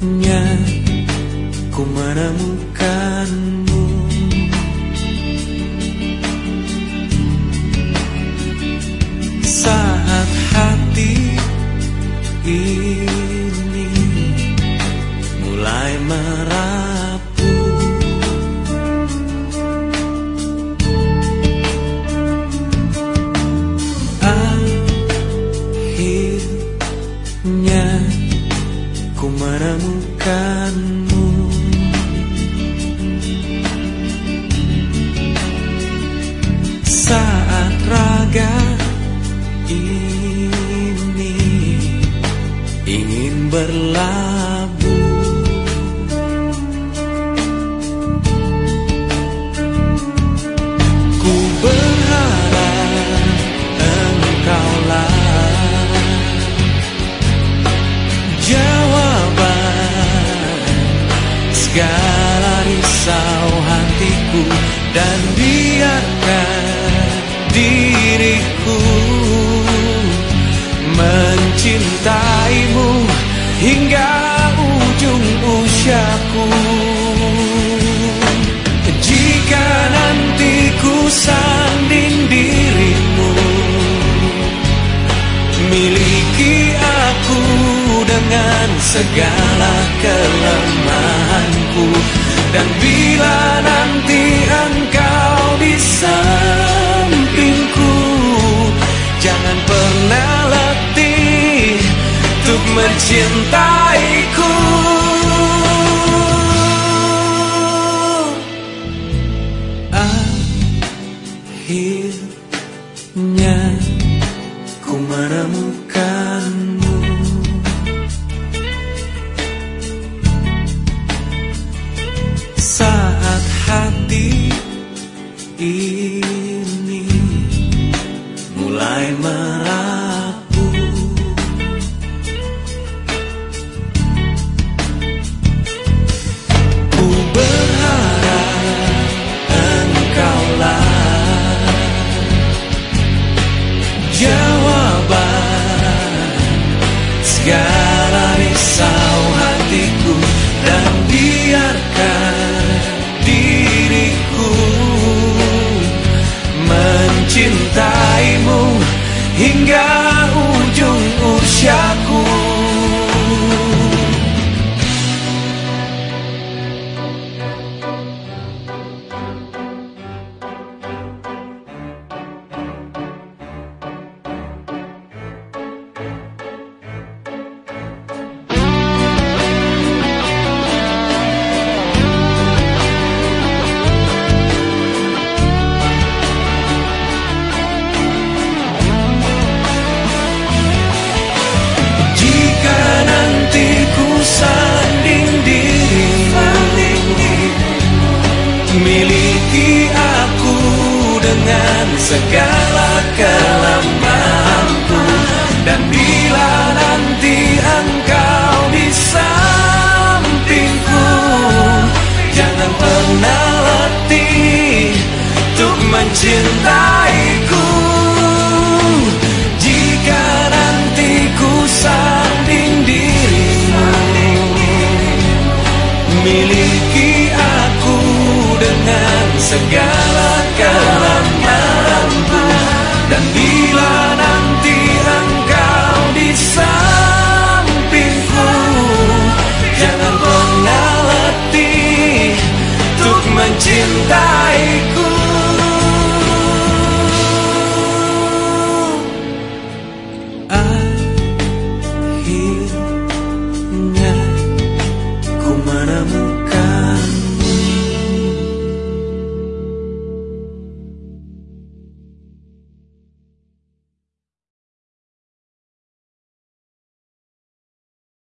Ku menemukanmu. Raga ini ingin berlabuh. Ku berharap engkaulah jawaban segala risau hatiku dan biarkan diriku mencintaimu hingga ujung usiaku. Jika nanti ku sanding dirimu miliki aku dengan segala kelemahanku. Dan bila nanti engkau sampingku mencintaiku. Akhirnya ku menemukanmu jawaban segala segala kelemahanku dan bila nanti engkau di sampingku jangan pernah letih untuk mencintaiku. Jika nanti ku sanding dirimu miliki aku dengan segala kelemahanku dan bila